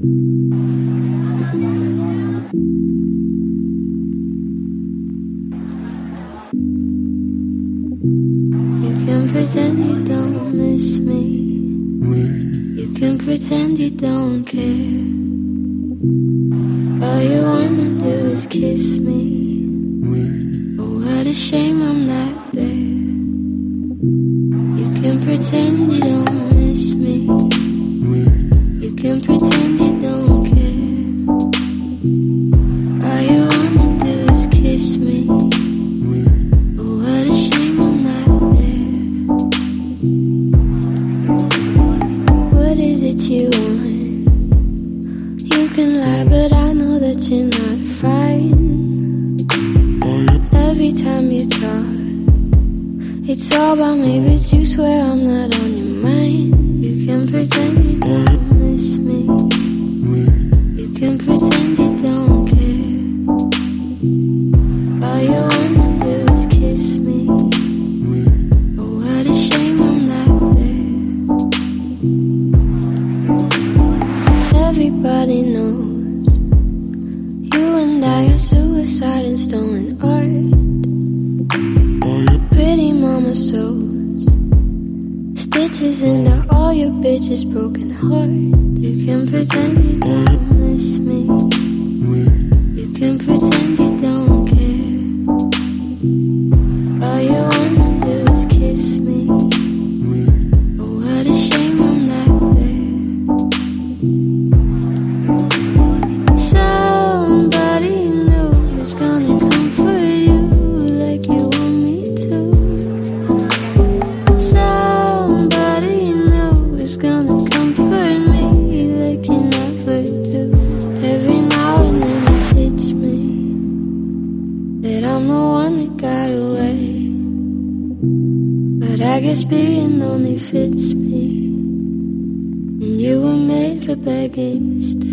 You can pretend you don't miss me. You can pretend you don't care. All you wanna do is kiss me. Oh, what a shame I'm not there. You can pretend you don't it's all about me, but you swear I'm not on your mind. You can pretend you don't miss me. You can pretend you don't care. All you wanna do is kiss me. Oh, what a shame I'm not there. Everybody knows you and I are suicide and stolen stitches into all your bitches' broken heart. You can pretend you don't miss me. You can pretend you I guess being lonely fits me. And you were made for begging mistakes.